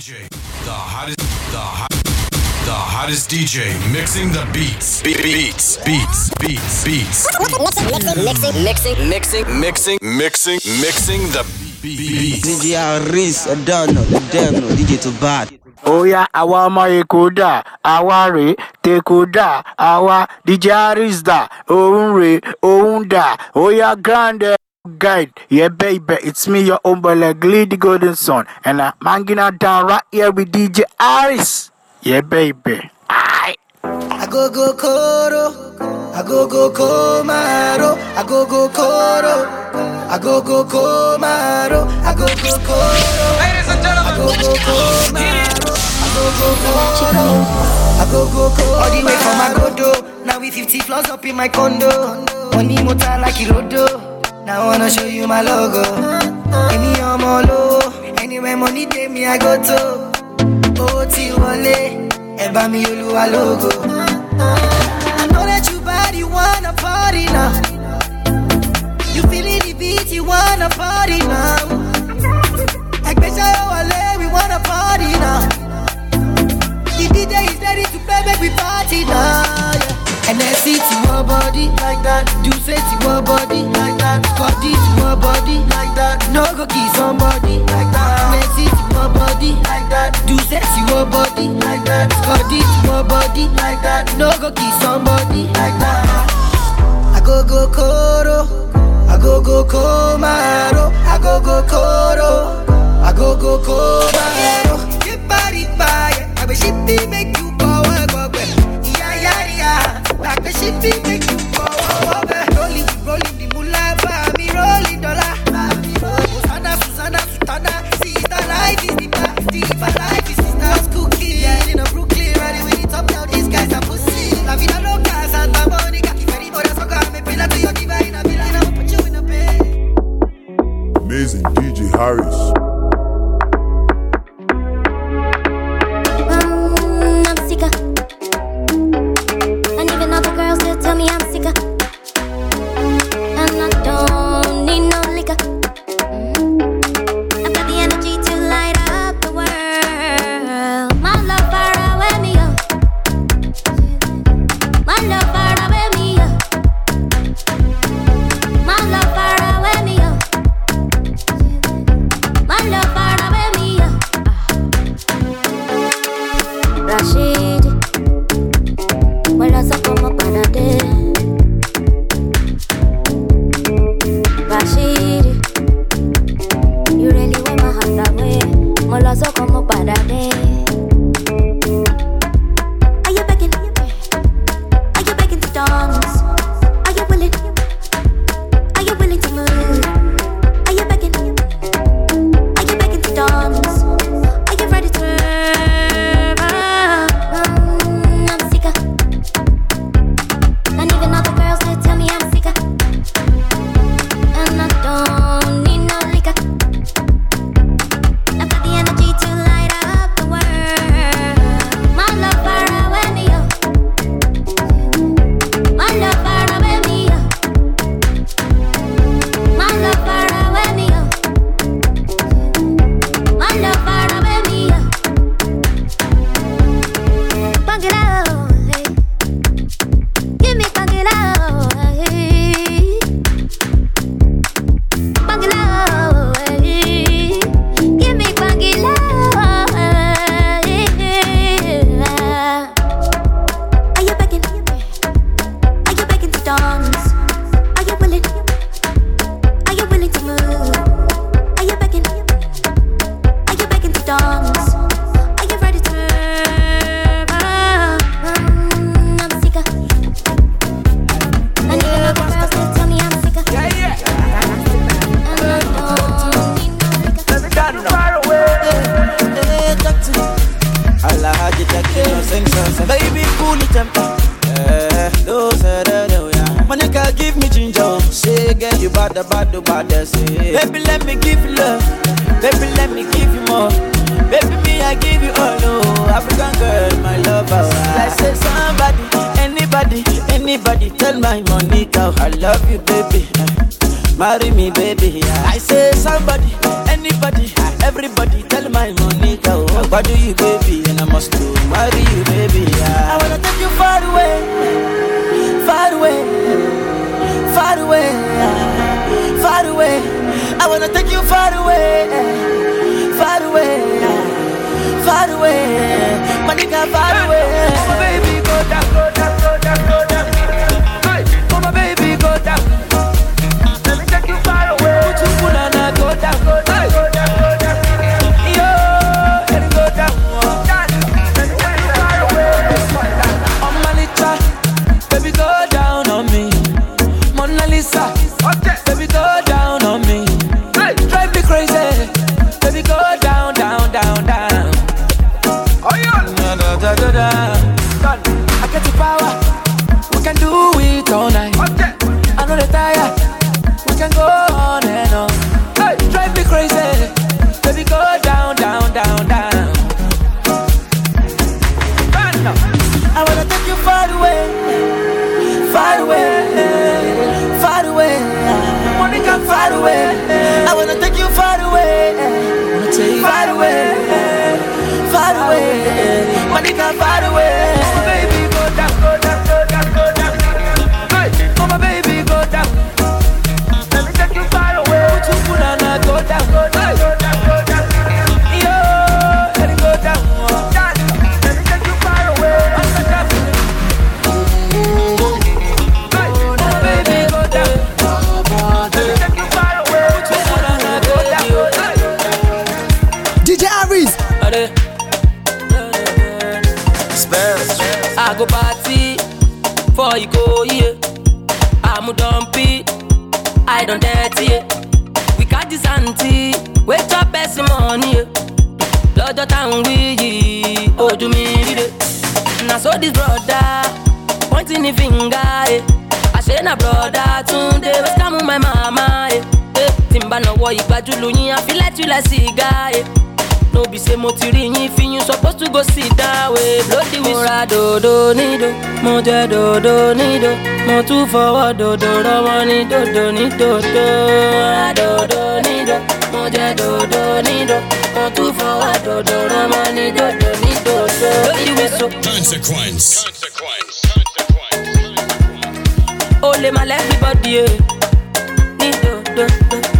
DJ, the hottest, the hot, the hottest DJ mixing the beats, Be- beats, beats, beats, beats, Mixing, mixing, mixing, mixing, mixing, mixing the beats. DJ Harris, I don't know, damn DJ too bad. Oya àwa ọmọ Èkó dà, àwa rè tèkó dà, àwa DJ Harris dà, òun rè òun dà, Oya grande guide, yeah baby, it's me your own boy like Lady Golden Son, and I'm hanging out down right here with DJ Harris, yeah baby. Aye. I go go koro, I go go komaro, I go go koro, I go go komaro, I go go koro. Ladies and gentlemen, I go go komaro, I go go koro, I go go koro. All the way from Agodo, now we 50 floors up in my condo. Money motor like Irodo. Now I wanna show you my logo. Give me your molo. Anywhere money day me I go to. wọlé ẹ bá mi olúwa lógo. I know that you bad, you wanna party now. You feeling the beat, you wanna party now. Ẹgbẹ́ ṣayọ wọlé, we wanna party now. The DJ is ready to play, make we party now. Yeah. NSC to your body like that. Do say to your body like that. Body to your body like that. No go kiss somebody like that. NSC to your body like that. Do say to your body like that. Body to your body like that. No go kiss somebody like that. I go go koro, I go go komaro, I go go koro, I go go komaro. Your body fire, I be make like the mo jẹ dòdò nídò mo tún fọwọ́ dòdò rọwọ́ ní dòdò ní dòdò. mo ra dòdò nídò mo jẹ dòdò nídò mo tún fọwọ́ dòdò rọwọ́ ní dòdò ní dòdò. Consequence. o lè má lẹ́gbẹ̀bọ̀dì ẹ̀ ní dòdò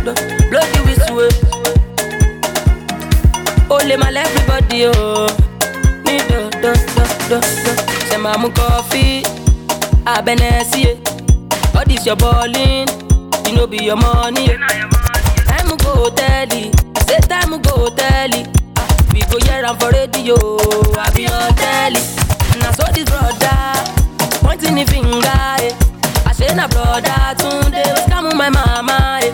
dòdò bloody whistle. Eh. o lè má lẹ́fíríbọ́dì o ní dọ́dọ́dọ́dọ́ ṣe Them I'm coffee, I been All this your ballin'. you know be your money. Time go tell say time go tell. Ah, we go here and for radio, I be on telly. Now so this brother pointing the finger, eh. I say na brother Tunde, was coming my mama, eh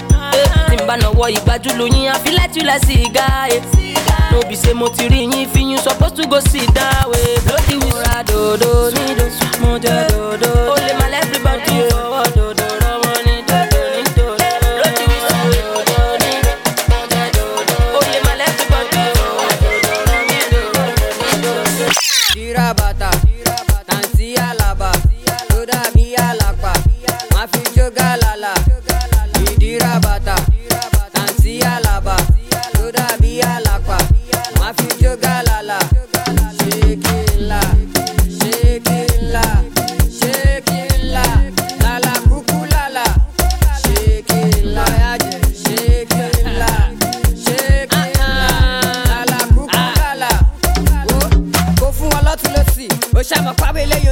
bá nọwọ́ ìgbájú lóyún àfilẹ́tulẹ̀ sí ìgá ẹ̀. Eh. no be say mo ti rí yín fi yín suppose to go sit down way. lódì wúra dòdò nídò mo jẹ dòdò. ó lè máa lẹ́fì bá kí o.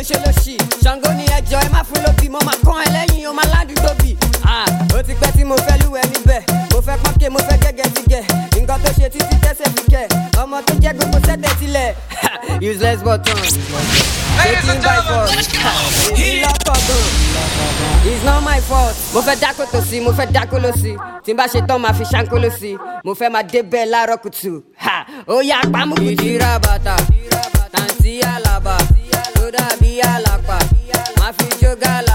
oṣù lọ́sì ṣàngó ni ẹjọ́ ẹ má fún lóbì mo máa kán ẹ lẹ́yìn o máa ládùúgbò bì. ó ti pẹ́ tí mo fẹ́ lúwẹ̀ níbẹ̀. Mo fẹ́ pọ́nkẹ́ mo fẹ́ gẹ́gẹ́ ti gẹ̀. Nǹkan tó ṣe títí tẹ́sẹ̀ fi kẹ̀ ọmọ tó jẹ́ gbogbo sẹ́tẹ̀ sílẹ̀ useless button. Taking by force. Èyí lọ́kọ̀ gan it's not my fault. Mo fẹ́ dákó tó sí mo fẹ́ dákó ló sí. Tí n bá ṣe tán máa fi ṣáńkó ló sí. Mo fẹ́ máa débẹ̀ láàárọ̀ kùtù. Ó yá pamọ́ kùtù. ìdíra bàtà. Tàǹtí àlàbà tó dàbí àlàpà má fi jó gàlàlà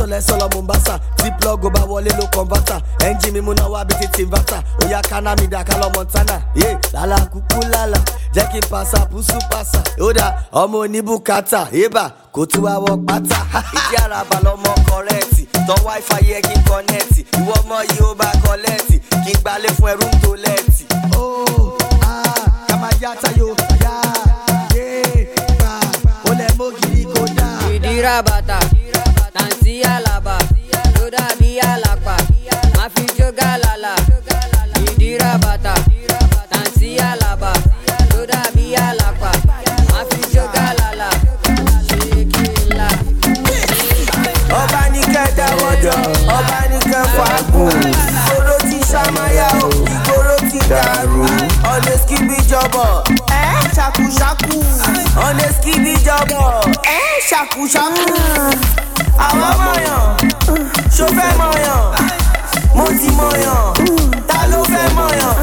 lẹ́sọ̀ lọ mombasa. Tí plug bá wọlé ló converter ẹ́ńjì mi múná wá bí títí inverter òyà kaná mi dà kálọ̀ montana. Yé lálá kúkú lálá. Jẹ́ kí n pàṣà pùsù pàṣà. Ó dà ọmọ oníbùkátà. Yébà kò tún wá wọ pátá. Ìdí àràbà lọmọ kọrẹ́ẹ̀tì. Tọ́ wifi yẹ kí n kọ́nẹ́ẹ̀tì. Ìwọ ọmọ yìí ó bá kọ́lẹ́ẹ̀tì. Kí n gbalẹ̀ fún ẹrú ń tó lẹ́ẹ̀tì. ó ah kàmá yá tayo yá yé bá olè mọ́gìrì kò dáa. ìdíra bàtà tàǹtí àlàbà tó dàbí àlàpà má fi jó gàlàlà ìdíra bàtà tàǹtí àlàbà tó dàbí àlàpà má fi jó gàlàlà ṣèkìlà. ọba ní kẹta wọjọ ọba ní kẹfà gùn. Ìgboro ti ṣàmáyà o ìgboro ti dàrú. Ọ̀nà skibi jọbọ ẹ ṣàkúṣàkú. Ọ̀nà skibi jọbọ ẹ ṣàkúṣàkú Àwọn mọ̀ yàn, ṣo fẹ́ mọ̀ yàn? Mo ti mọ̀ mọ̀ yàn?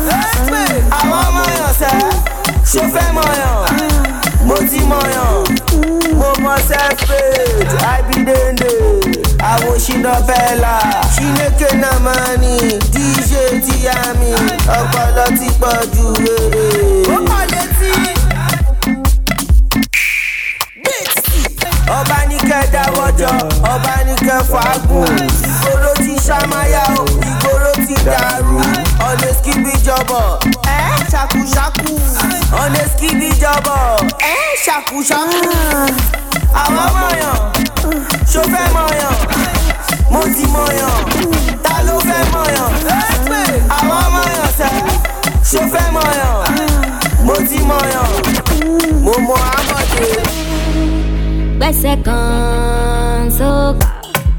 Àwọn mọ̀ yàn sẹ́, ṣo fẹ́ mọ̀ yàn? Mo ti mọ̀ yàn, mo mọ̀ self-made, I be ọpọlọ ti pọ̀ ju rere. Ọba ní kẹ dáwọ́jọ ọba ní kẹ fàágùn ìgboro ti ṣàmáyà o ìgboro ti dàrú. Ọ̀nà skibi jọbọ ẹ ṣàkúṣàkú. Ọ̀nà skibi jọbọ ẹ ṣàkúṣàkú. Àwọn mọ̀yàn ṣó fẹ́ mọ̀yàn mo ti mọ̀yàn ta ló fẹ́ mọ̀yàn àwọn mọ̀yàn sẹ́ ṣó fẹ́ mọ̀yàn mo ti mọ̀yàn mo mọ by seconds. So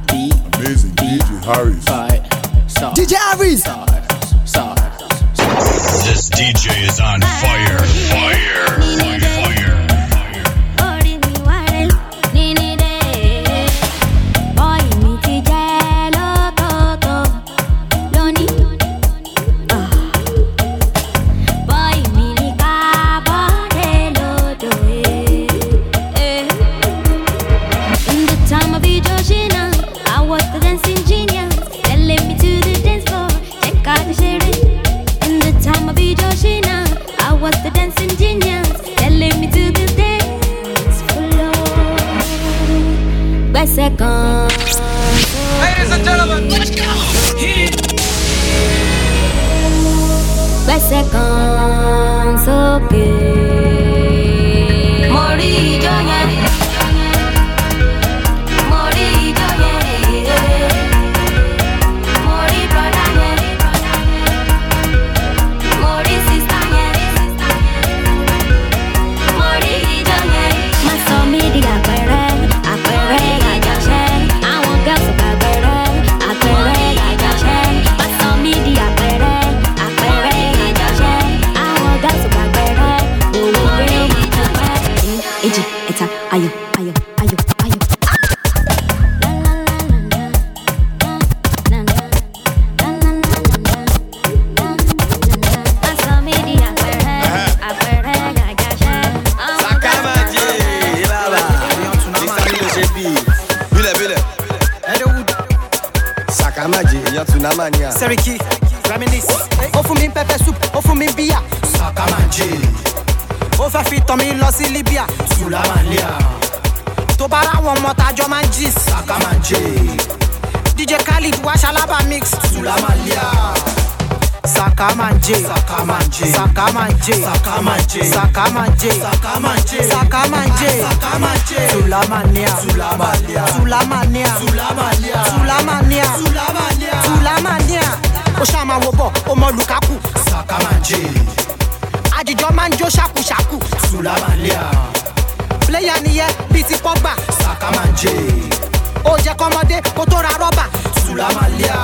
Deep DJ Harris. DJ Harris. This DJ is on fire, fire. fire. Sakamanje. Sakamanje. Sakamanje. Sakamanje. Sakamanje. Sulamania. Sulamania. Sulamania. Sulamania. Sulamania. Sulamania. Sulamania. Ó ṣáà máa wo bọ̀, ó mọ Lukaku. Sakamanje. Àjìjọ máa ń jó ṣàkúṣàkú. Sulamania. Pléyà nìyẹn bíi ti Pọ́gbà. Sakamanje. Ó jẹ́ kọ́mọdé kó tó ra rọ́bà. Sulamania.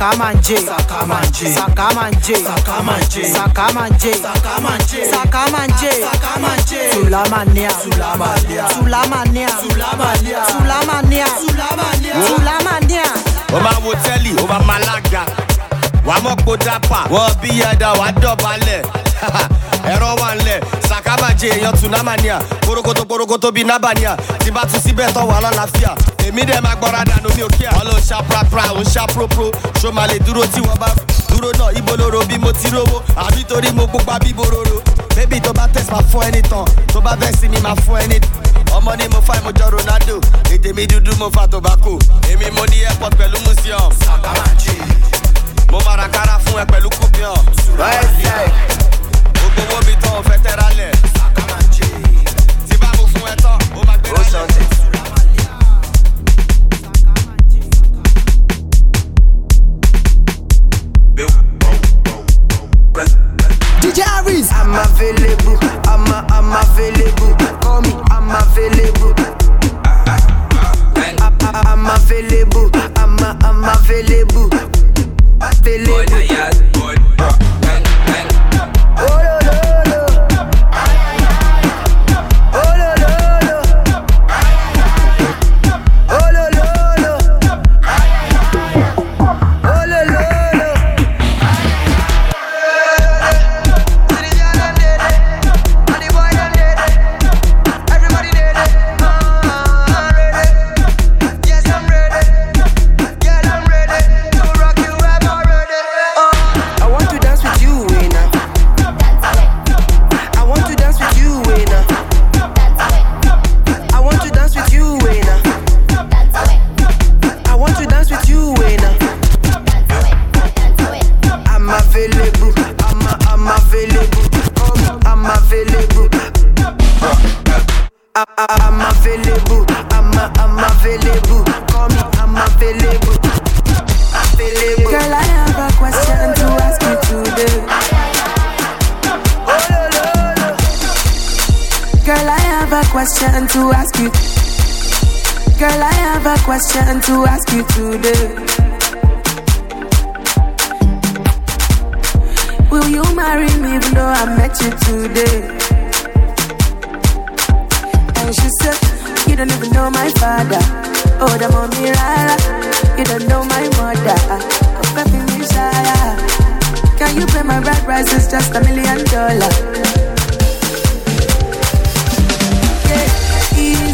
Sakamanje. Sakamanje. Sakamanje. Sakamanje. Sakamanje. Sakamanje. Sakamanje. Sakamanje. Sulamania. Sulamania. Sulamania. Sulamania. Sulamania. Sulamania. Sulamania. Ó máa wo tẹ́lì, ó máa máa lága. Wà á mọ̀ pò dápà wọ́n bí ẹ̀dá wà dọ̀bálẹ̀ ẹ̀rọ wà ńlẹ̀ sàkámàjẹ èèyàn tùnámàníà korokoto korokoto bíi nábàníà tí bá tún síbẹ̀ tán wà lálàáfíà èmi dẹ̀ máa gbọ́ra dànù mi ò kí à. wọ́n ló ń ṣá prapra òun ṣá propro ṣó máa lè dúró tí wọ́n bá dúró náà? Ibo lóró bí mo ti rówó? Àbí torí mo pupa bí bororo bébì tó bá tẹ̀sí máa fún ẹni tán. Tó bá fẹ́ sí mi máa fún ẹni ọmọ ni mo fa mo jọ ronaldo. Èdè mi dúdú mo fa tobacco. Èmi mo ní airport pẹ̀lú museum. Mo mara kára fún ẹ pẹ̀lú coupion gbogbo owó mi tán ò fẹ́ tẹ́ra lẹ̀. Tí bá mo fún ẹ tán ó máa gbéra lẹ̀. I'm available. I'm a, I'm available. Call me. I'm available. I'm available. I'm a, I'm available. Available. Question to ask you. Girl, I have a question to ask you today. Will you marry me even though I met you today? And she said, You don't even know my father. Oh, the mommy, rara. You don't know my mother. Oh. Can you pay my rent price? It's just a million dollar.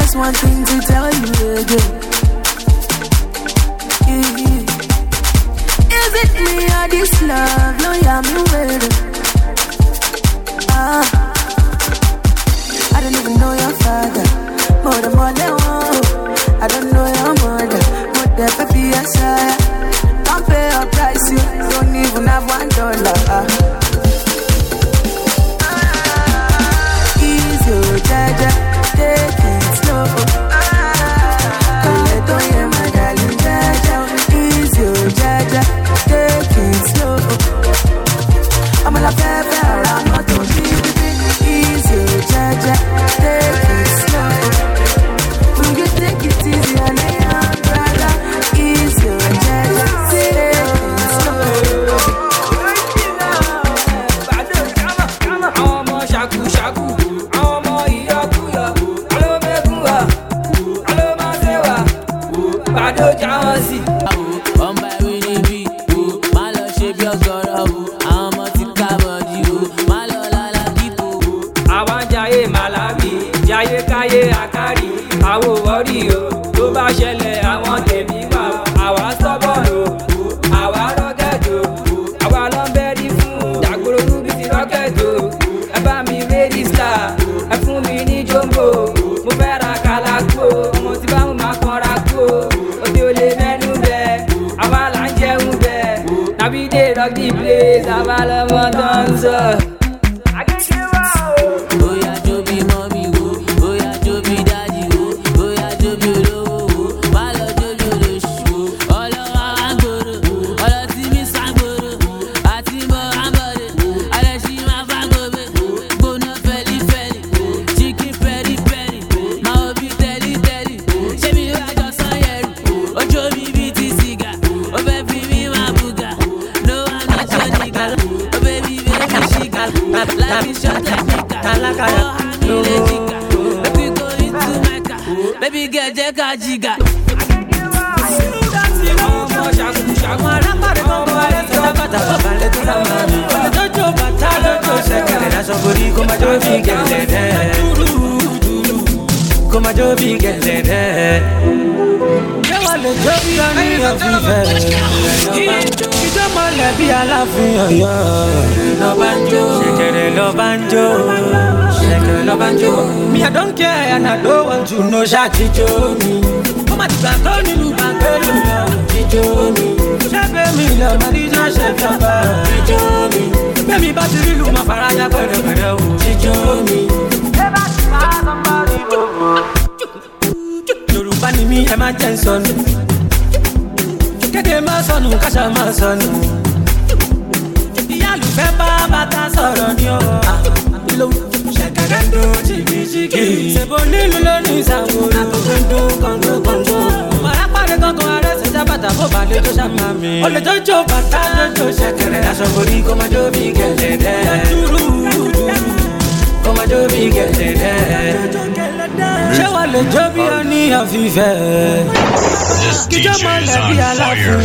just one thing to tell you again. Yeah. Is it me or this love? No, yeah, me waiting. Ah, I don't even know your father. More than more than one. I don't know your mother. More than baby, yes, I. Don't pay a price, you don't even have one dollar. Jó. mi I don't care and I don't want to know ṣáàtìjọ́ mi. ó má ti gbà tó nílùú bàgbélú lọ jíjó mi. ṣẹ́gbẹ́ mi lọ máa díjọ́ ṣẹ̀jọba jíjó mi. bẹ́ẹ̀mi bá ti rílu máa fara ya pẹ̀rẹ̀pẹ̀rẹ̀ o jíjó mi. ẹ bá ti bá sọ́mbọ́ọ̀lì gbogbo. yorùbá ni mí ẹ má jẹ́ ń sọnù. kéde má sọnù káṣá má sọnù. ìyá àlùfẹ́ bá bàtà sọ̀rọ̀ ní o. ń dún jìgìjìgì. ṣèbó nílùú lónìí ìsàwòrán. àtòkè ń dún kọ̀ǹgó kọ̀ǹgó. màrá pàdé kankan ṣe já bàtà bó balẹ̀ tó ṣàmà mi. olè tó jó bàtà tó jó ṣẹ̀kẹ̀rẹ̀. aṣọ borí kó máa jó bí gẹ̀lẹ́dẹ́. kó máa jó bí gẹ̀lẹ́dẹ́. ṣé wàá lè jó bí ó ní àfihàn? kíjọ́ mọ́lẹ̀ bí aláfin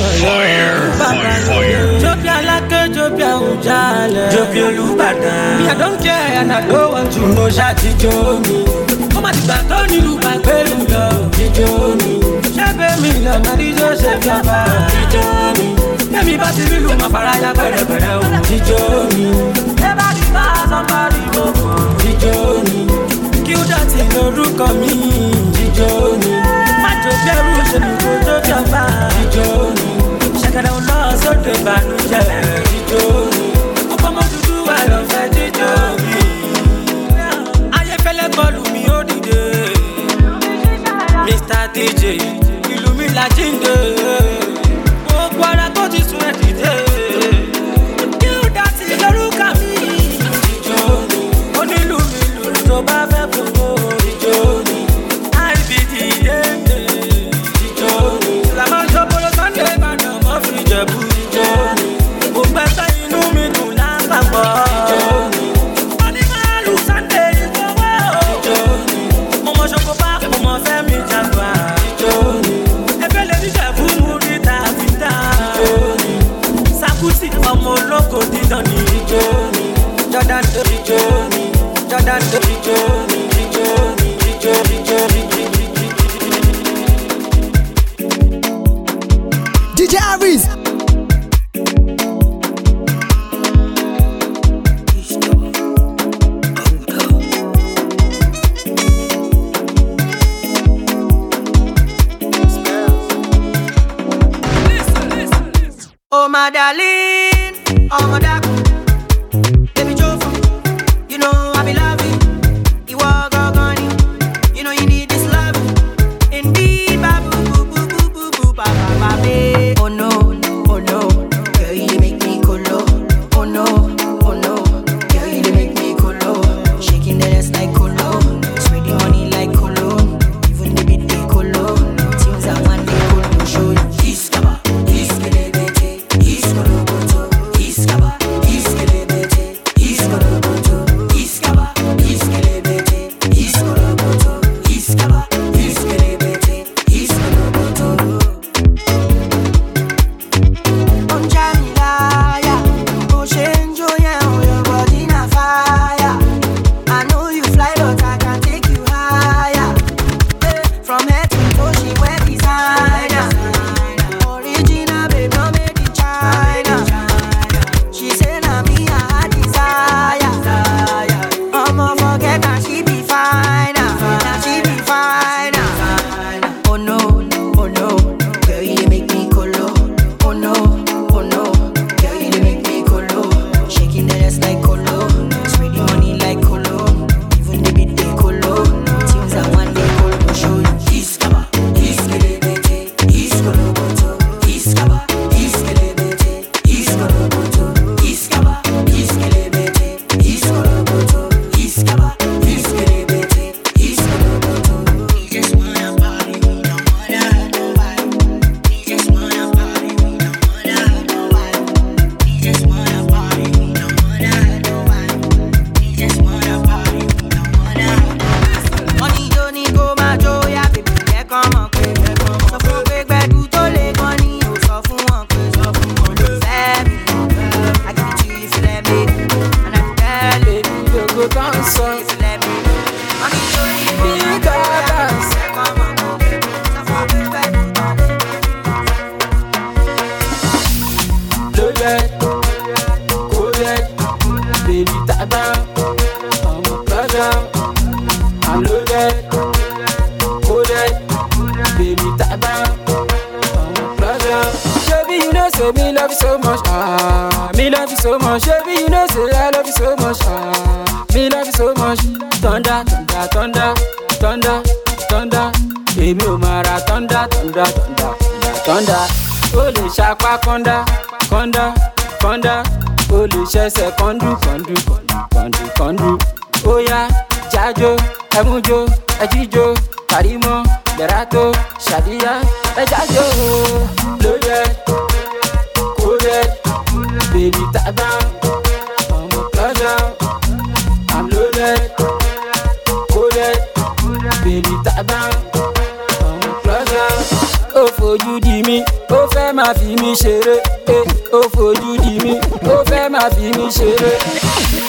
bàbá yẹn jó bí jó bí àwùjalẹ̀. jó bí olùbàdàn. mi I don't care and I don't want to know mi. ó má ti gbà tó nílùú gbàgbélú lọ. jíjó mi. ṣẹ́gbẹ́ mi lọ máa díjọ́ ṣe jọba. jíjó mi. bẹ́ẹ̀mi bá ti rílu máa fara ya pẹ̀rẹ̀pẹ̀rẹ̀ o. jíjó mi. ẹ bá ti bá sọ́mbárì gbogbo. jíjó mi. kí ó dọ̀tí lórúkọ mi. jíjó mi. má jò bẹ́rù mi kó tó jọba. jíjó mi. Ṣẹ̀kẹ̀rẹ̀ ń lọ sóde ìbànújẹ́. jíjó mi. ó fọmọ dúdú wà lọ́fẹ̀ẹ́ jíjó mi. ayé fẹ́lẹ́ bọ́ọ̀lù mi ó dìde. Mr. DJ ìlú mi la jíǹde. Jordan tó bèbí tàgbá, ọmọ kọjá. I'm loaded, coded, baby tàgbá, ọmọ kọjá. Ó fojú di mí, ó fẹ́ máa fi mí ṣeré. Ó fojú di mí, ó fẹ́ máa fi mí ṣeré.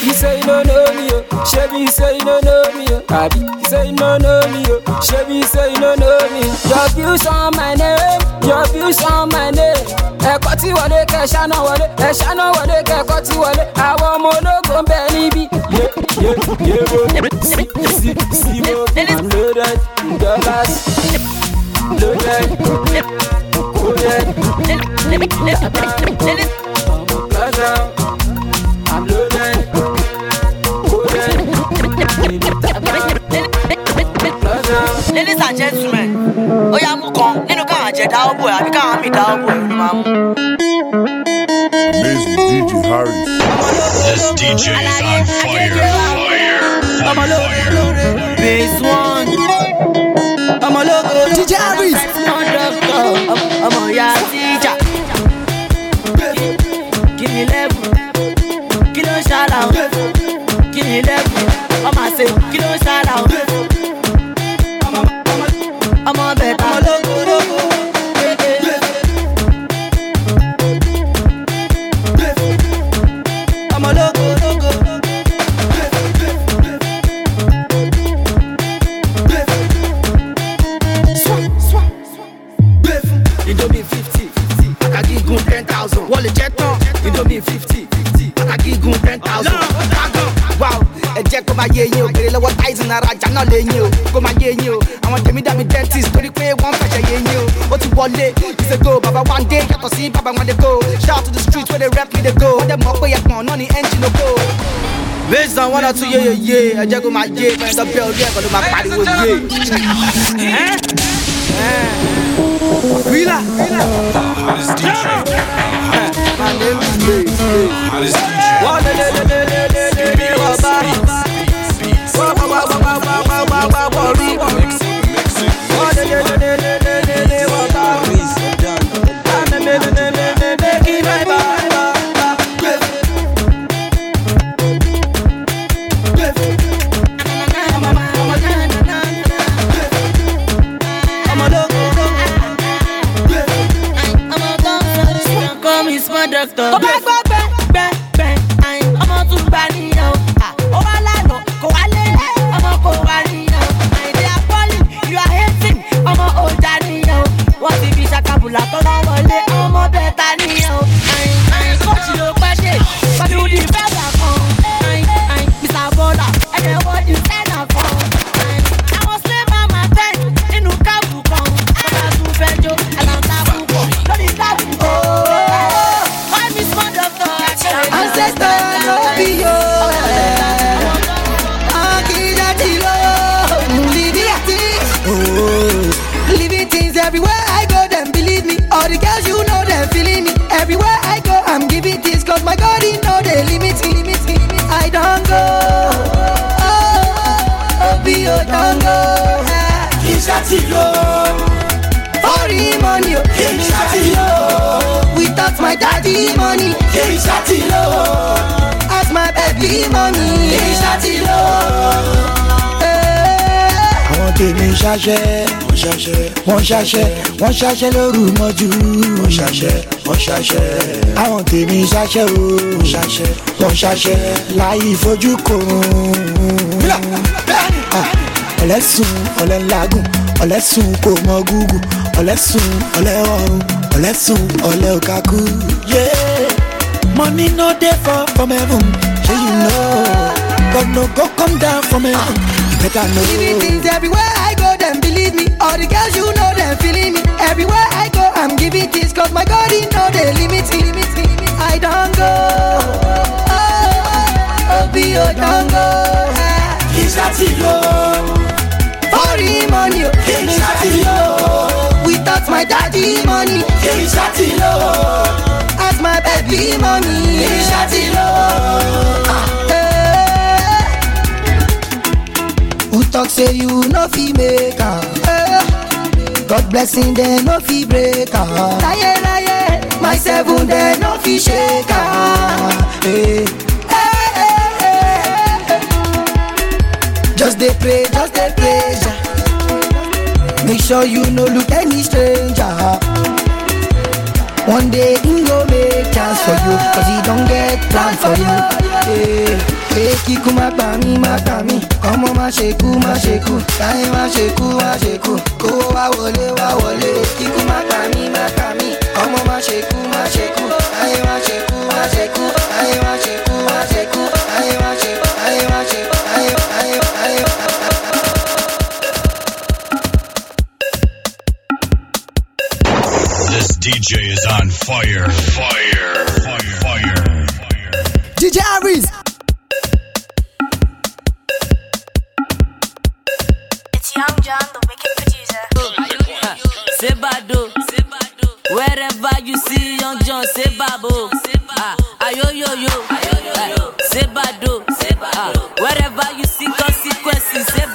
Iṣẹ́ iná know me o, ṣé bí iṣẹ́ iná know me o? Àbí iṣẹ́ iná know me o, ṣé bí iṣẹ́ iná know me? Your views on my name, your views on my name. Ẹ̀kọ́ tí wọlé kẹ̀ ṣáná wọlé, ẹ̀ ṣáná wọlé kẹ̀kọ́ tí wọlé. Àwọn ọmọ ológun ń bẹ níbí. Sí wo, I'm loaded dollars. Loaded, coded, ọmọ plaza. I'm loaded, coded, plaza. ladies and gentlemen ó yá mú kan nínú káwọn je boy, I can't boy. This DJ Harris. This DJ is on fire, fire, fire, one. I'm a logo. DJ Harris. arajà náà lè yín o kó máa yé yín o àwọn tèmi dá mi dentist torí pé wọ́n fẹ̀jẹ̀ yé yín o ó ti wọlé ìṣe go bàbá one day yàtọ̀ sí bàbá wọn dey go shout to the street wey dey rep me dey go wọ́n dẹ̀ mọ̀ pé ẹ̀gbọ́n náà ni engine oko. based on one or two yeyeye ẹ jẹ́ kó máa yé ẹ̀sọ́ bẹ́ẹ̀ orí ẹ̀kọ́ ló máa pariwo yé. wíìlà wíìlà. wọ́n lé lé lé lé lé. Wah, wah, wah, wah, wah, wah, wah, wah, ṣàtì yó. Fọ́rí mọ́nì o. Kì í ṣàtì yó. Without my daddy money. Kì í ṣàtì. As my baby mommy. Kì í ṣàtì. Àwọn tèmi ṣaṣẹ́. Wọ́n ṣaṣẹ́. Wọ́n ṣaṣẹ́. Wọ́n ṣaṣẹ́ lóru mọ́jú. Wọ́n ṣaṣẹ́. Wọ́n ṣaṣẹ́. Àwọn tèmi ṣaṣẹ́. Wọ́n ṣaṣẹ́. Wọ́n ṣaṣẹ́. Láyé ìfojú kòrò. Bẹ́ẹ̀ni ah, ẹlẹ́sùn ọ̀lẹ́ńlágùn ọ̀lẹ́sùn kò mọ gúgù ọ̀lẹ́sùn ọ̀lẹ́rọ̀rùn ọ̀lẹ́sùn ọ̀lẹ́ òkàkú. money no dey fall from heaven shey you know God no go come down from heaven you better know. Living things everywhere I go dem believe me all the girls you know dem feeling me everywhere I go I'm giving this cause my God he no dey limit me I don go oh, oh, oh, obi o don go. Kí sátì yóò. Foreign money o. Kì í ṣàtìlò. Without my daddy money. Í ṣàtìlò. As my baby money. Kì í ṣàtìlò. Who talk say you no fit make am? Eh. God blessing dem no fit break my seven dem no fit shake am. Hey. Just dey pray, just dey pray. Make sure you no look any stranger. One day he go make chance for you, cause he don't get plan for you. Hey, kíkú má pa mí, má pa mí. Ọmọ má ṣe kú, má ṣe kú. Táyé má ṣe má ṣe kú. Wá wọlé, wá wọlé. Kíkú má mí, má pa mí. Ọmọ má ṣe má ṣe kú. Táyé má ṣe má ṣe kú. Táyé má ṣe má ṣe kú. Táyé má ṣe DJ is on fire. Fire. Fire. Fire. DJ Harris. It's Young John, the wicked producer. Sebado, wherever you see Young John, say babo. Ah, ayo yo yo, Ah, Sebado, Ah, wherever you see consequences, say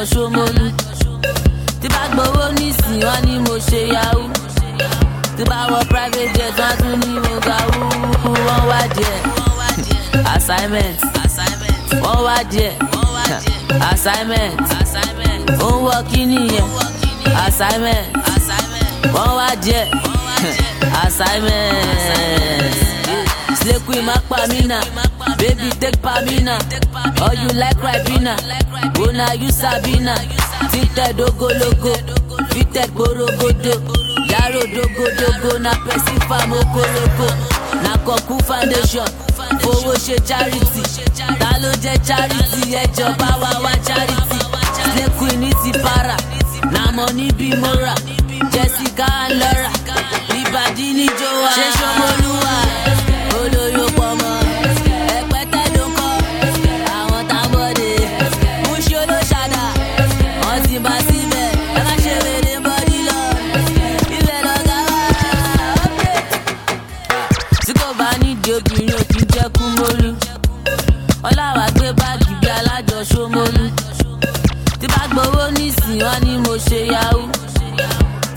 bí Ṣómólú. Tí bá gbowó wọ́n ní mo ṣe yahoo. Tí bá wọ private jet, wọ́n tún ní mo ga wúwú. Wọ́n wá díẹ̀. Assignment. Wọ́n wá díẹ̀. Assignment. Wọ kí nìyẹn? Assignment. Wọ́n wá díẹ̀. Assignment. Baby take pa mí nà. Or you like Ribena. Na you Sabina. Tinted ogologo. Fitted gborogodo. Yàrá dogodogo na person farm okoloko. Na Kọ̀kú foundation. Fowó ṣe charity. Ta ló jẹ́ charity? Ẹjọba wa wá charity. Slay queen ní ti para. Na money bí mo rà. Jessica and Laura. Ìbàdí ní Jowa. Ṣé Ṣomolúwa?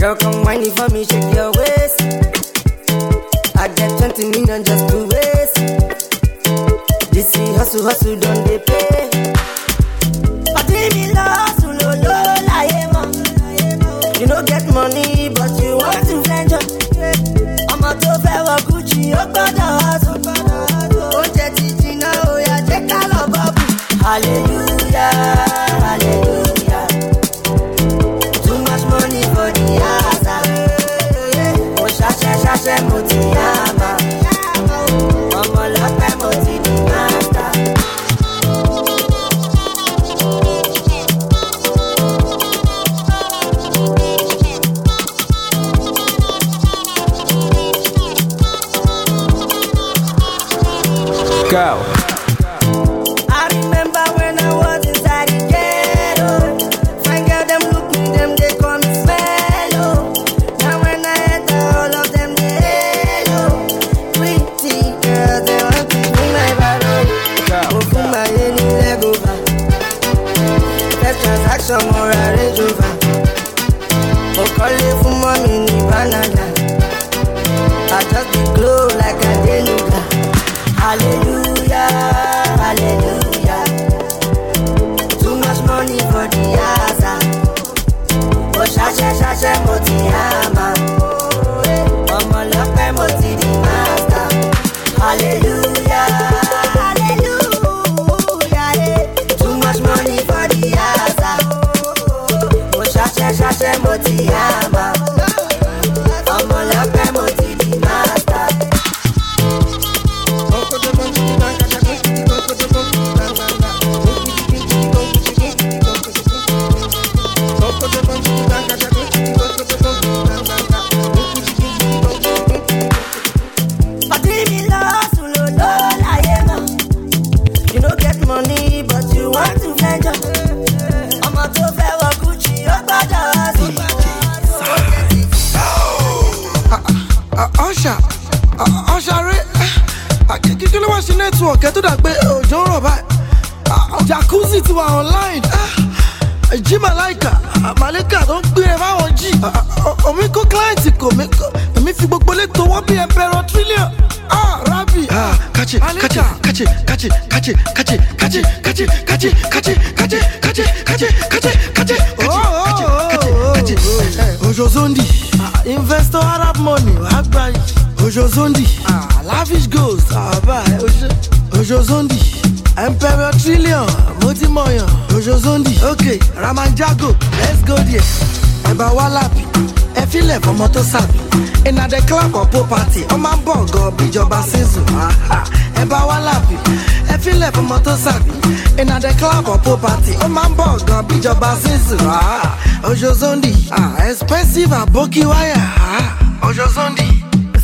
Girl, come whine for me, shake your waist. I get 20 million just to waste. This is hustle, hustle, don't they pay? Party me lọ, hustle, lo, lo, mọ́. You no get money, but you want to venture. Ọmọ tó fẹ́ wọ Gucci, ó gbọ́dọ̀ hustle. Oúnjẹ ti jiná, ó yá jẹ́ ká lọ bọ́ọ̀bù. Hallelujah, ṣaṣẹ́ ṣaṣẹ́ bá wá lábì. Ẹ filẹ̀ fọmọ tó sàbì ìnàdẹ club or pool party ó máa ń bọ̀ gan bíjọba sísun ẹ bá wá lábì. Ẹ filẹ̀ fọmọ tó sàbì ìnàdẹ club or pool party ó bọ̀ gan bíjọba sísun ojo zondi expensive aboki wire. Ojo zondi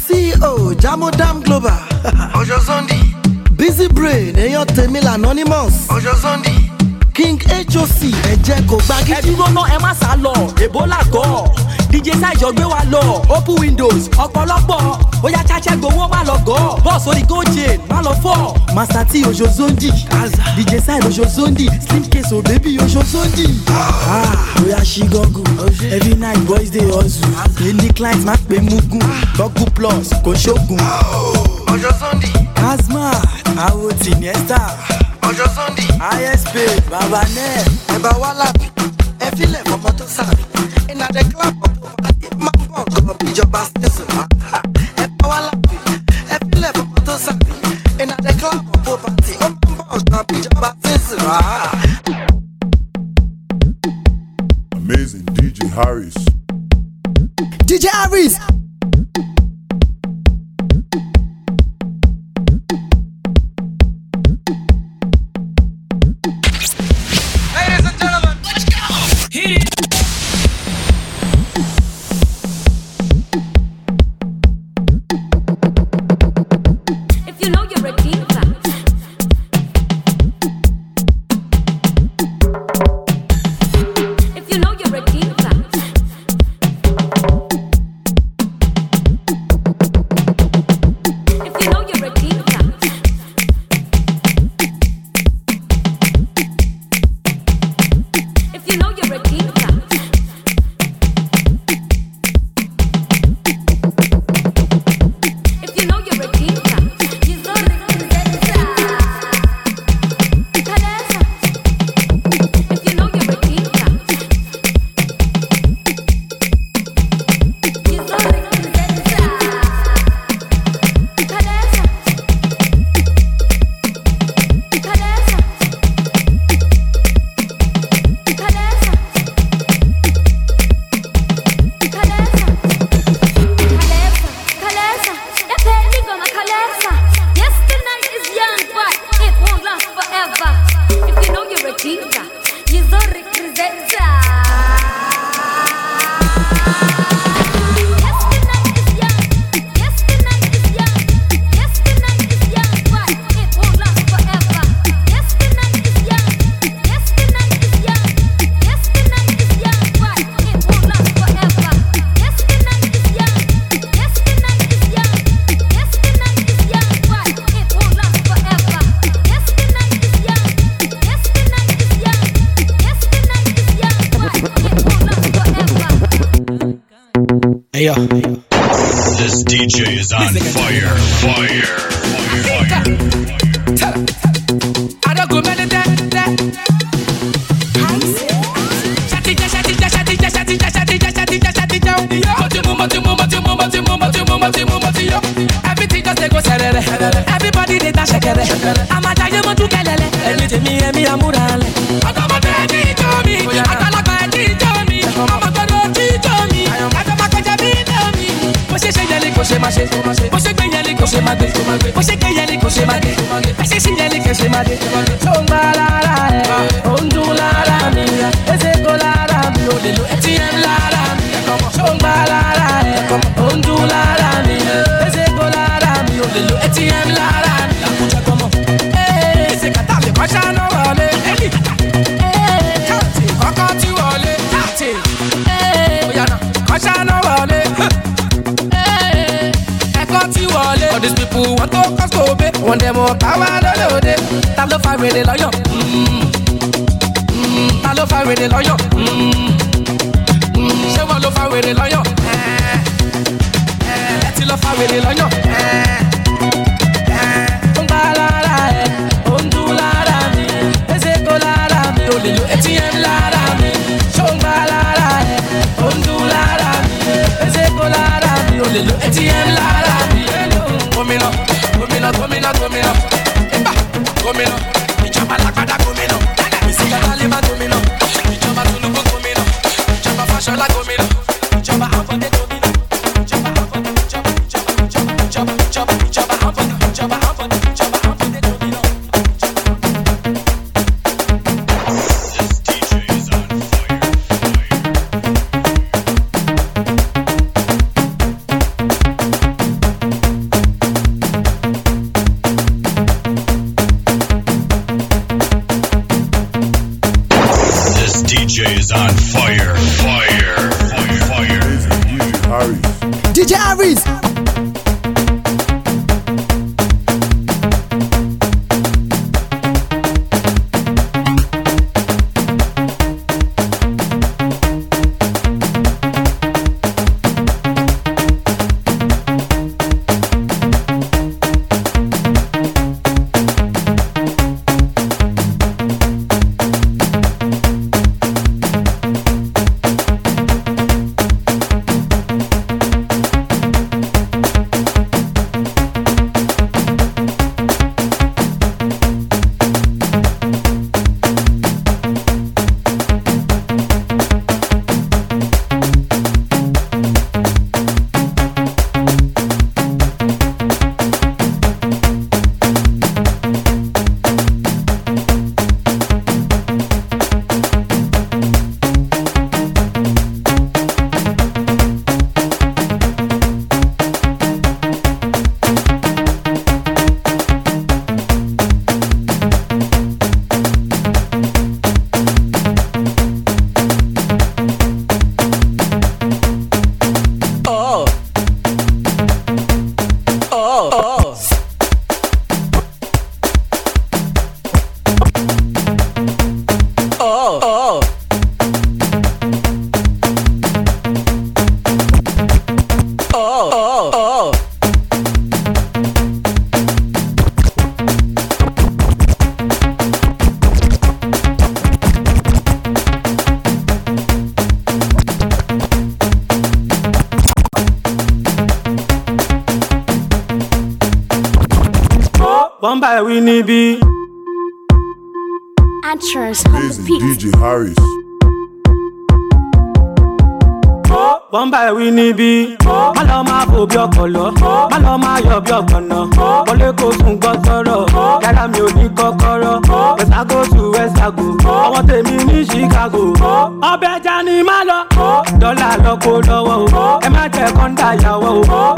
ceo jamodam global. Ojo zondi busy brain èèyàn tèmi lànà ojo zondi. King HOC ẹ jẹ́ kó gbagi. ẹ dúró náà ẹ má sá lọ. Ebola gọ DJ Saijọ gbé wa lọ. Open windows. Ọ̀pọ̀lọpọ̀. Bóyá chacha gbowó má lọ gọ bọ́ọ̀sì orí goje má lọ fọ. Masa T Ojozondi DJ Saijọ Ojozondi Slim Case O Baby Ojozondi. Ah. Ah, bóyá ṣí gọ́gùn every night boys dey hustle. Daily clients má pé mugun ah. gọ́gùn plus kò ṣógun. Ojozondi. Oh, asma awo tiniesta ọjọ́ sunday. highest baba náà ẹ bá wá lábí ẹ filẹ̀ fọmọ tó sàbí iná dẹ club ọ̀pọ̀ àti máa ń bọ̀ ọ̀gọ̀ ìjọba station máa ẹ bá wá lábí ẹ filẹ̀ fọmọ tó sàbí iná dẹ club ọ̀pọ̀ àti ó máa ń bọ̀ ọ̀gọ̀ ìjọba station máa. Amazing DJ Harris. DJ Harris.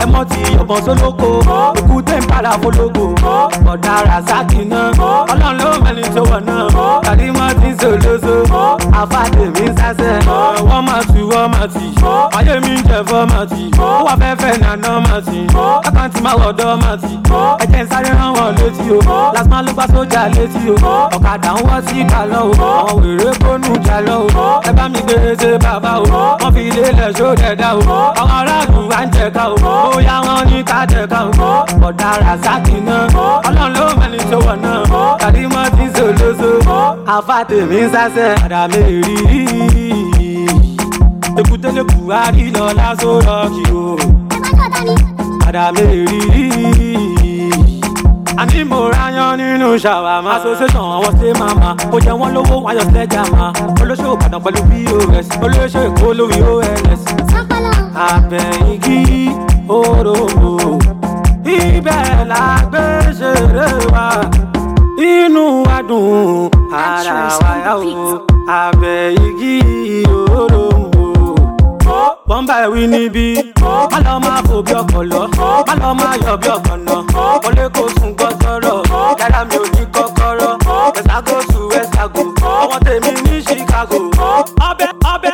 Ẹ mọ́ ti yọ̀bọ̀n sólóko. èkúté ń para fólógo. ọ̀dà rasaki náà. ọlọ́run ló mẹ́ni tó wọ̀ náà. kàdímọ́ ti sòlóso. ń sásẹ̀. wọ́n máa tù wọ́n máa tì. ayé mi ń jẹ fọ́ máa tì. ó wà fẹ́fẹ́ nàná máa tì. àkáǹtì máa wọ̀ dọ́ máa tì. ẹ̀jẹ̀ ń sáré rán wọn létí o. lásìmọ́ ló gbá sójà létí o. ọ̀kadà ń wọ́ sí ìkàlọ́ o. àwọn wèrè kónú jalọ́ o. ẹ bá mi gbé ṣe bàbá o. wọ́n fi ilé lẹ̀ ṣó dẹ̀dá o. àwọn aráàlú wa ń jẹ̀ka o. bóyá wọn ní ká jẹ̀ka o. ọ̀dà rasaki náà. ọlọ́run ló mẹ́ni tó wọ̀ náà. kàdímọ́ ti sòlóso. àfàtèmí ń sásẹ̀. àdàmé rí ekutele buhari lọ lásán rọọkì o. àdàmé rí àní mo ráyán nínú ṣàwámà. association àwọn ṣe máa ma ó jẹ wọn lówó wáyọ sẹjà ma olóṣèlú ìbàdàn pẹ̀lú pos olóṣèlú èkó lórí ons. àbẹ̀yìngí òróró ibẹ̀ la gbé ṣeré wa inú wa dùn ara wa yá o àbẹ̀yìngí òróró wọ́n bá ẹ̀ wí níbí. má lọ máa fò bí ọkọ̀ lọ. má lọ máa yọ bí ọ̀gbọ̀nà. wọlé kó sùn gbọ́ sọ̀rọ̀. yàrá mi ò ní kọ́kọ́rọ́. wẹ́sàgò tù wẹ́sàgò. ọwọ́ tèmi ní chicago. ọbẹ̀ ọbẹ̀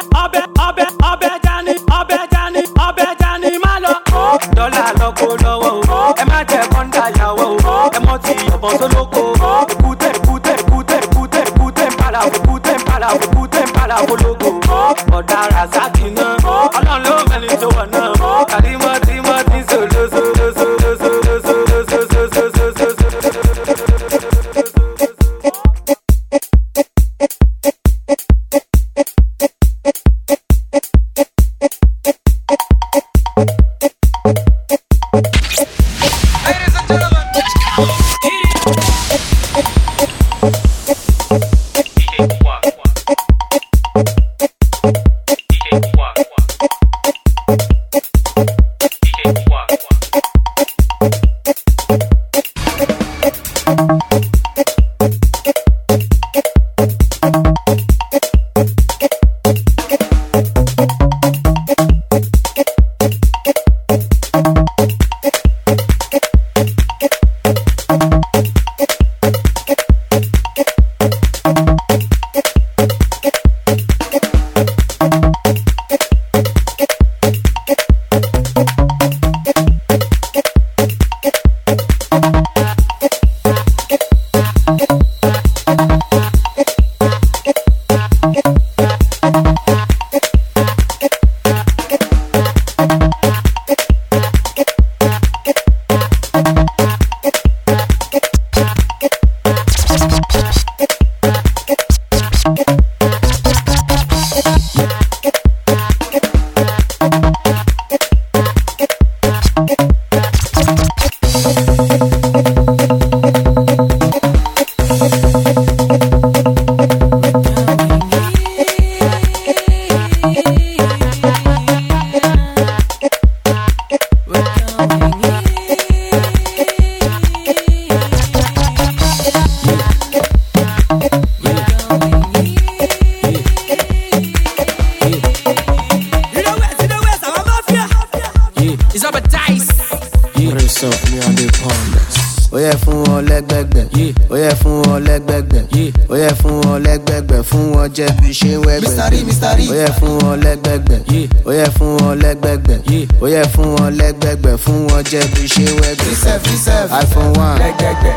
preso mi ha dei pollici Ó yẹ fún wọn lẹ́gbẹ̀gbẹ̀. Ó yẹ fún wọn lẹ́gbẹ̀gbẹ̀. Ó yẹ fún wọn lẹ́gbẹ̀gbẹ̀. Fún wọn jẹ́ bí ṣe ń wẹ́gbẹ̀. Mr. Rí, Mr. Rí. Ó yẹ fún wọn lẹ́gbẹ̀gbẹ̀. Ó yẹ fún wọn lẹ́gbẹ̀gbẹ̀. Ó yẹ fún wọn lẹ́gbẹ̀gbẹ̀. Fún wọn jẹ́ bí ṣe ń wẹ́gbẹ̀. Reserve, reserve. iPhone one. Lẹ́gbẹ̀gbẹ̀.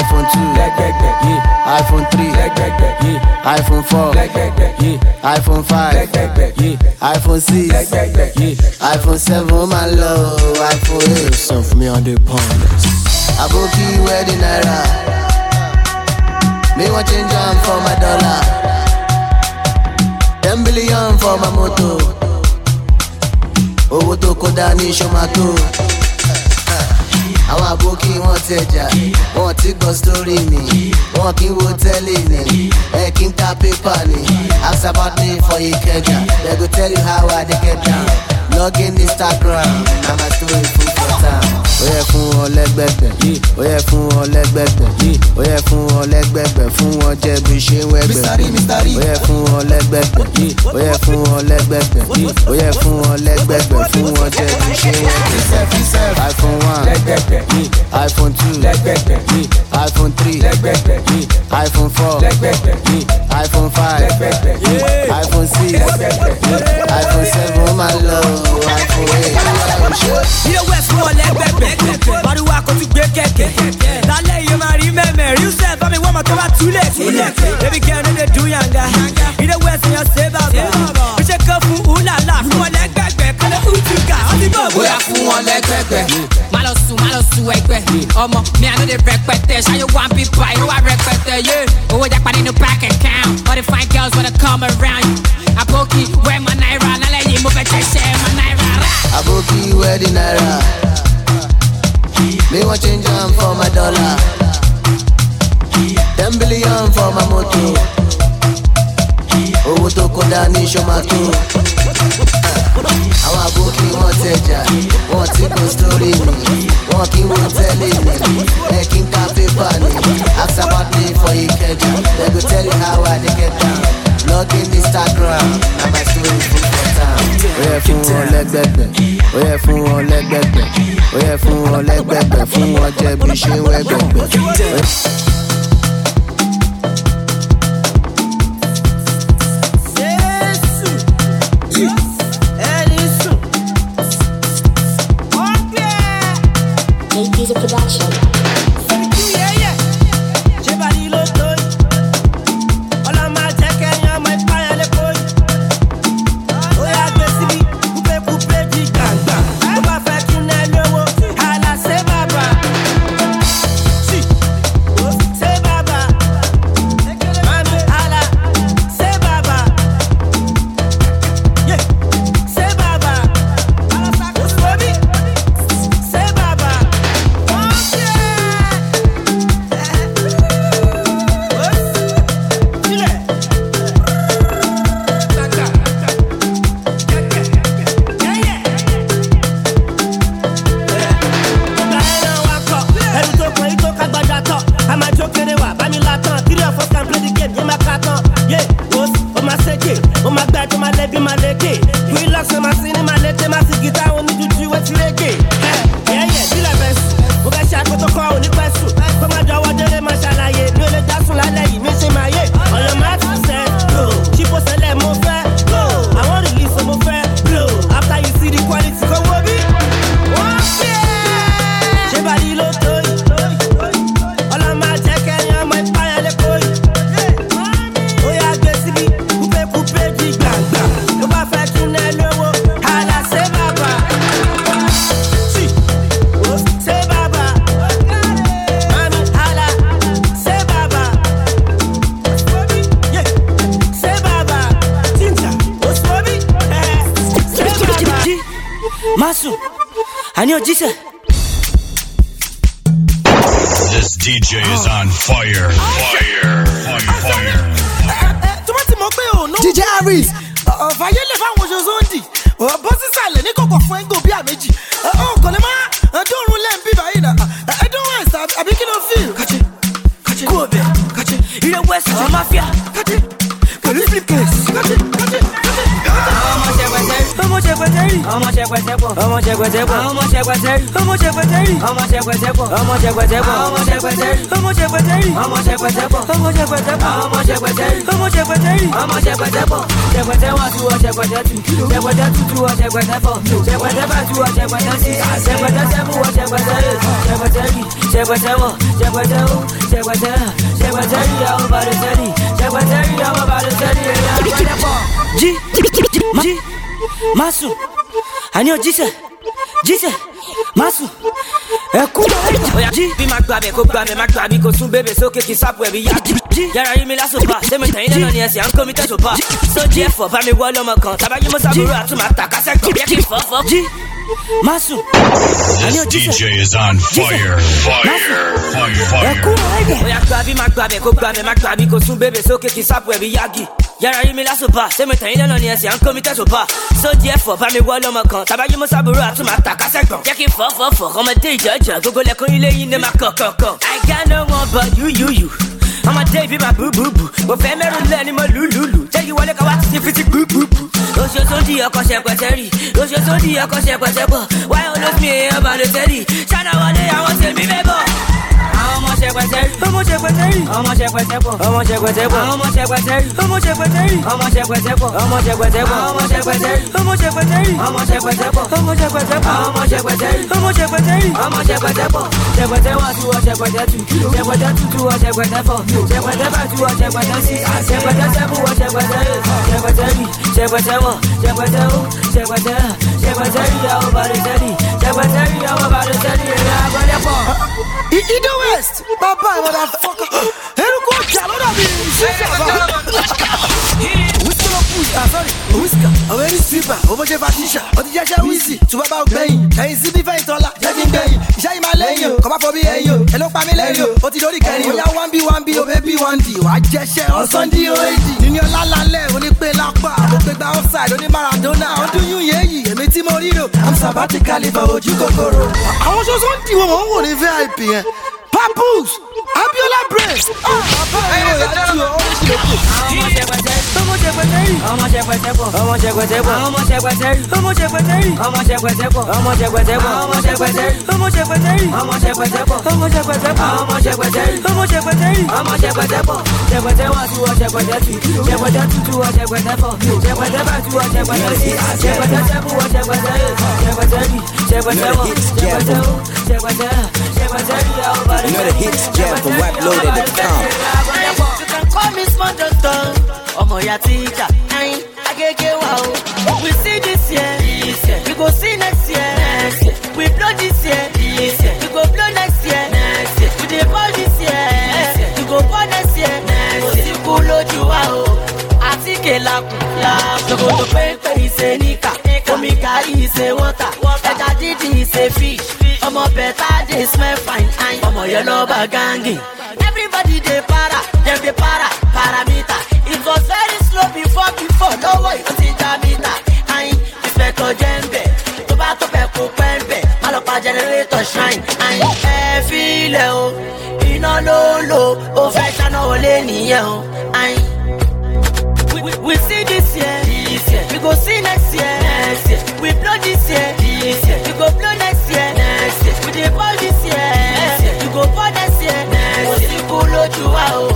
iPhone two. Lẹ́gbẹ̀gbẹ̀. iPhone three. Lẹ́gbẹ̀gbẹ̀. iPhone four. Lẹ́gbẹ̀gbẹ̀. iPhone five. Lẹ́gbẹ̀gbẹ̀. iPhone six. Lẹ́gbẹ̀gbẹ̀. iPhone seven ó máa lọ iPhone eight. Sọ fún mi on the ponders. Aboki wedding naira. Me want change am for my dollar. Ten billion for my moto. Owó tó kó dání ṣomato. Àwọn àbókí wọn ti ẹja, wọn ti gbọ́ sórí mi, wọn kì í wo tẹ́lẹ̀ ni, ẹ kì í ta pépà ni. Ask about me for Ikeja, they go tell you how I dey get down. Log in Instagram, na my story full. Ó yẹ fún wọn lẹ́gbẹ̀gbẹ̀, ó yẹ fún wọn lẹ́gbẹ̀gbẹ̀, ó yẹ fún wọn lẹ́gbẹ̀gbẹ̀, fún wọn jẹ́ bí ṣe ń wẹ́gbẹ̀. Mr. Rí, Mr. Rí. Ó yẹ fún wọn lẹ́gbẹ̀gbẹ̀, ó yẹ fún wọn lẹ́gbẹ̀gbẹ̀, ó yẹ fún wọn lẹ́gbẹ̀gbẹ̀, fún wọn jẹ́ bí ṣe ń wẹ́gbẹ̀. IPhone one, Lẹ́gbẹ̀gbẹ̀. iPhone two, Lẹ́gbẹ̀gbẹ̀. iPhone three, Lẹ́gbẹ̀gbẹ̀. iPhone four, Lẹ́gbẹ̀gbẹ̀. iPhone five, Lẹ́gbẹ̀gbẹ̀. iPhone six, iPhone seven, ó máa lọ iPhone eight. ilé west fún ọlẹgbẹgbẹ pariwo akọtún gbé kẹkẹ. Lálẹ́ yìí máa rí mẹ́mẹ́. Rí sẹ́ fami wọ́n máa tó bá túlẹ̀ baby girl no dey do yanga. Ilé west yan ṣe bàbá bí ṣe kọ́ fún ulala. Fún ọlẹgbẹgbẹ kọ́lé utuga ọtí bọ̀ bóyá fún wọn lẹ́gbẹ̀gbẹ̀. má lọ sùn má lọ sùn ẹgbẹ́. Ọmọ mi àná lè rẹpẹtẹ. Ṣáyé wá bí pa irú wa rẹpẹtẹ yé owó japa nínú bank account. All the fine girls wanna come around. You àbókí wẹ́ẹ́ ma náírà lálẹ́ yìí mo fẹ́ jẹ́ṣẹ́ ma náírà rà. Aboki wedding naira. Me want change am for my dollar. Ten billion for my moto. Owó tó kó dání ṣomato. Àwọn àbókí wọn tẹja, wọn ti kò sórí mi, wọn kì í wo tẹ́lẹ̀ mi, ẹ kí n ká pépà ni. Ask about me for Ikeja, they go tell you how I get down. Log in Instagram, na my story full for town. Yẹ fún wọn lẹ́gbẹ̀gbẹ̀, yẹ fún wọn ó yẹ fún wọn lẹ́gbẹ̀gbẹ̀, fún wọn jẹ́ bí ṣe wẹ́gbẹ̀gbẹ̀. Production. ṣẹpẹtẹrì ọmọ ṣẹpẹtẹrì ọmọ ṣẹpẹtẹpọ ọmọ ṣẹpẹtẹpọ ọmọ ṣẹpẹtẹrì ọmọ ṣẹpẹtẹrì ọmọ ṣẹpẹtẹpọ ọmọ ṣẹpẹtẹpọ ọmọ ṣẹpẹtẹrì ọmọ ṣẹpẹtẹrì ọmọ ṣẹpẹtẹpọ ṣẹpẹtẹ wà tú ọ ṣẹpẹtẹ tù ṣẹpẹtẹ tútù ọ ṣẹpẹtẹ fọ ṣẹpẹtẹ bá tú ọ ṣẹpẹtẹ sí ṣẹpẹtẹ sẹmú ọ ṣẹpẹtẹ rè ṣẹpẹtẹrì ṣẹpẹtẹ wọ ṣẹpẹtẹ ó ṣẹpẹtẹ ṣẹpẹtẹrì àwọn bàrẹ sẹni ṣẹpẹtẹrì àwọn bàrẹ sẹni èrè àgbẹ̀dẹ̀pọ̀. jí jí jí má sùn àní òjíṣẹ́. Jísẹ̀ jísẹ̀ Masu, ẹ̀kú Oya jí bí máa gbàbẹ̀ kó gbàbẹ̀ máa gbàbí kó sún bébè sókè kí sápò ẹ̀bí yá. Jí yàrá yí mi lásòpá sẹ́mi tẹ̀yìn lẹ́nà ni ẹ̀sìn à ń kó mi tẹ̀sọ̀pá sójì ẹ̀fọ́ bá mi wọ́ lọ́mọ kan. Tàbájú mọ́ sábúrò àtúmọ̀ àtàkásẹ̀ gbọ̀ yẹ kí fọ́fọ́ jí Masu, àní o This jísẹ̀ DJ is on fire. Fire. Fire. ẹ̀kú Fire. Oya gbàbí máa gbàbẹ̀ kó gbàbẹ̀ máa gbàbí kó sún bébè sókè kí sápò ẹ̀bí yági yàrá yí mi lásòpá sẹ́mi tẹ̀yìn lẹ́nà ni ẹ̀sìn à ń kó mi tẹ̀sọ̀pá sójì ẹ̀fọ́ bá mi wọ́ lọ́mọ kan tàbájú mọ́ sábúrò àtúmọ̀ àtàkásẹ̀ gbọ̀ yẹ kí fọ́fọ́fọ́ ọmọdé ìjọ́jọ́ gbogbo lẹ́kùn ilé yìí ní ma kọ̀kọ̀kọ̀ I got no one but you you you. Ọmọdé ìbí ma bú mo fẹ́ mẹ́rù lẹ́ ni mo lù lù lù jẹ́ kí wọlé ká wá ti fi ti gbú. oṣooṣo di ọkọ ṣẹpẹtẹ rí oṣooṣo di ọkọ ṣẹpẹtẹ bọ̀ wáyé olófin èèyàn bá lè tẹ́lì ṣáná wọlé àwọn tèmi fẹ́ bọ̀. àwọn ọmọ ṣẹpẹtẹrì. Ṣẹpẹtẹ rí àwọn bàrẹ̀ sẹ́ni ẹ̀yà agbọ́dẹ pọ̀. ìdó west bàbá ẹ̀ wọ́n fọ́kà eruku ọjà lọ́dọ̀ mi ṣíṣe bàbá. wíṣọ lọ push ah sorry. Wíṣkà àwọn ẹni sípà ọmọdé fatisha ọtí jẹjẹ wíṣì tùbọ̀ bá gbẹ̀yìn. Ẹ̀yìn síbí fẹ́yìn tọ́lá jẹ́jì ń gbẹ̀yìn. Iṣẹ́ yìí máa lẹ́yìn o kọ́má fọ bí ẹ̀yìn o ẹ ló pa mí lẹ́yìn o. Ó ti lórí kẹrin o. Ó one b one b o baby one d. Wàá jẹṣẹ́ ọ̀sán d o eight níní ọlá lálẹ́ onípe lápá gba offside oní maradona. Ọdún yún yéyì èmi tí mo ríro i'm sabatically for ojú kòkòrò. àwọn ṣoṣo ń dìwọ̀n mọ̀ ń wò ní vip yẹn papus abiola brace. ọmọ ṣẹpẹtẹ ọmọ ṣẹpẹtẹ ọmọ ṣẹpẹtẹ ọmọ ṣẹpẹtẹ ọmọ ṣẹpẹtẹ ọmọ ṣẹpẹtẹ ọmọ ṣẹpẹtẹ ọmọ ṣẹpẹtẹ ọmọ ṣẹpẹtẹ ọmọ ṣẹpẹtẹ ọmọ ṣẹpẹtẹ ọmọ ṣẹpẹtẹ ọmọ ṣẹpẹtẹ ọmọ ṣẹpẹtẹ pọ̀ ṣẹpẹtẹ wá tú ọ ṣẹpẹtẹ tù tù ṣẹpẹtẹ sí ṣẹpẹtẹ sẹ́kù ọ ṣẹpẹtẹ rí ṣẹpẹtẹ ṣẹpẹtẹ wọ̀ ṣẹpẹtẹ the hits jam from can call me smart doctor. Ọmọ ya teacher. Ayin, agege wa. We see this year. We go see next year. We blow this year. We go blow next year. We dey ball this year. We go ball next year. Next year. Kò sí kú lójú wa o. Àtíkè péńpé ìṣe níkà. Omi ìṣe wọ́tà. Ẹja dídì ìṣe fish. Ọmọ bẹ̀tà dey smell fine. Ayin. Yẹn lọ bá gángì. Everybody dey para, dem dey para, parameter. It was very slow before before, lọ́wọ́ ìlú ti já mítà. Ayin, ìfẹ̀tọ̀ jẹ́ ń bẹ̀, tó bá tó bẹ̀ kó pẹ́ ń generator shrine. Ayin, ẹ filẹ̀ o, iná ló ń lò, ó fẹ́ ṣáná wọlé nìyẹn o. wa o,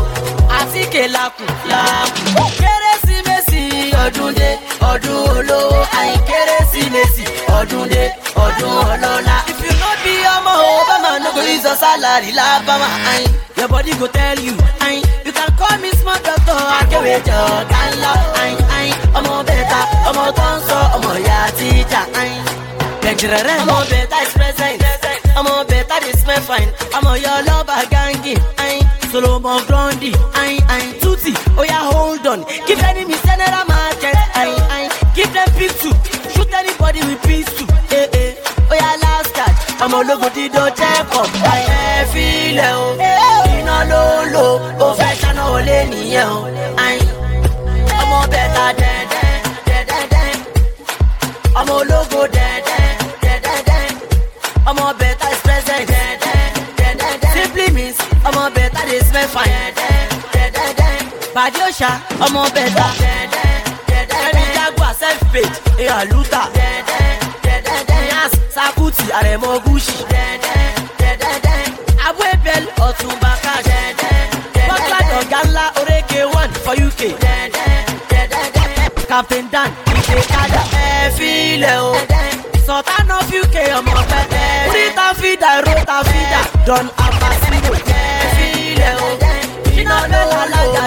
àtíkè lakùn lakùn. Kérésìmesì ọdún dé, ọdún olówó. Àyìn kérésìmesì ọdún dé, ọdún ọlọ́lá. If you no be ọmọ Obama, no go use your salary lábàmà. Àyìn your body go tell you. Àyìn you can call me smart doctor, akéwèjọ kánlá. Àyìn àyìn ọmọ bẹ́ta, ọmọ tó ń sọ ọmọ ìyá tíjà. Àyìn gẹ̀gẹ̀rẹ̀rẹ̀ ọmọ bẹ́ta is present. ọmọ smell fine. ọmọ yọ lọ́ba gangi. Àyìn Solomon Grundy. Àyìn àyìn Tuti, oya hold on. Give enemy general market. Àyìn àyìn give them pick two. Shoot anybody with pistol. Eh, eh. ọmọ ológun dídó jẹ́kọ̀ ẹ filẹ̀ o fine bàdí òṣà ọmọ bẹ́ta ẹni jaguar self paid dẹ́dẹ́ dẹ́dẹ́dẹ́ yas sakuti àrẹ̀mọ gúúsì. Abu ebel ọ̀túnba cash dẹ́dẹ́ dẹ́dẹ́dẹ́ bọ́tà dọ̀gá ńlá orékè one for uk captain dan ike kada ẹ filẹ̀ o. Sultan of uk ọmọ pẹpẹ. Rita fida rota fida don abasino ẹ filẹ̀ o lọ́la alága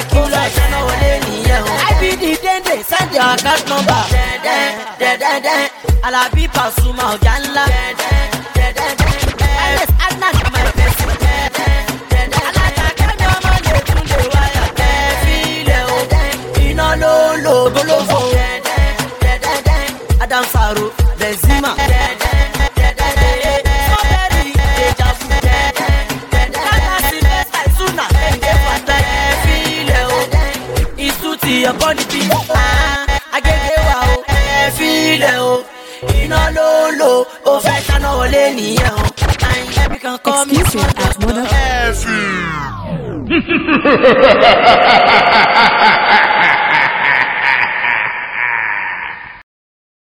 ibd dende send your account number. Dẹ́dẹ́ dẹ́dẹ́dẹ́ alabi pasuma ọ̀gá ńlá dẹ́dẹ́ dẹ́dẹ́dẹ́ ls adnan my person dẹ́dẹ́ dẹ́dẹ́ alága kẹ́mi ọmọ lè tún lè wáyà ẹ filẹ̀ o iná adam saro isu ti ọkọ níbí agége wa o ẹ filẹ̀ o iná ló ń lò ó fẹ́ ṣáná wọlé nìyẹn o ayin ẹbí kan kọ́ mi Exclusive at Mono.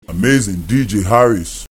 Amazing DJ Harris.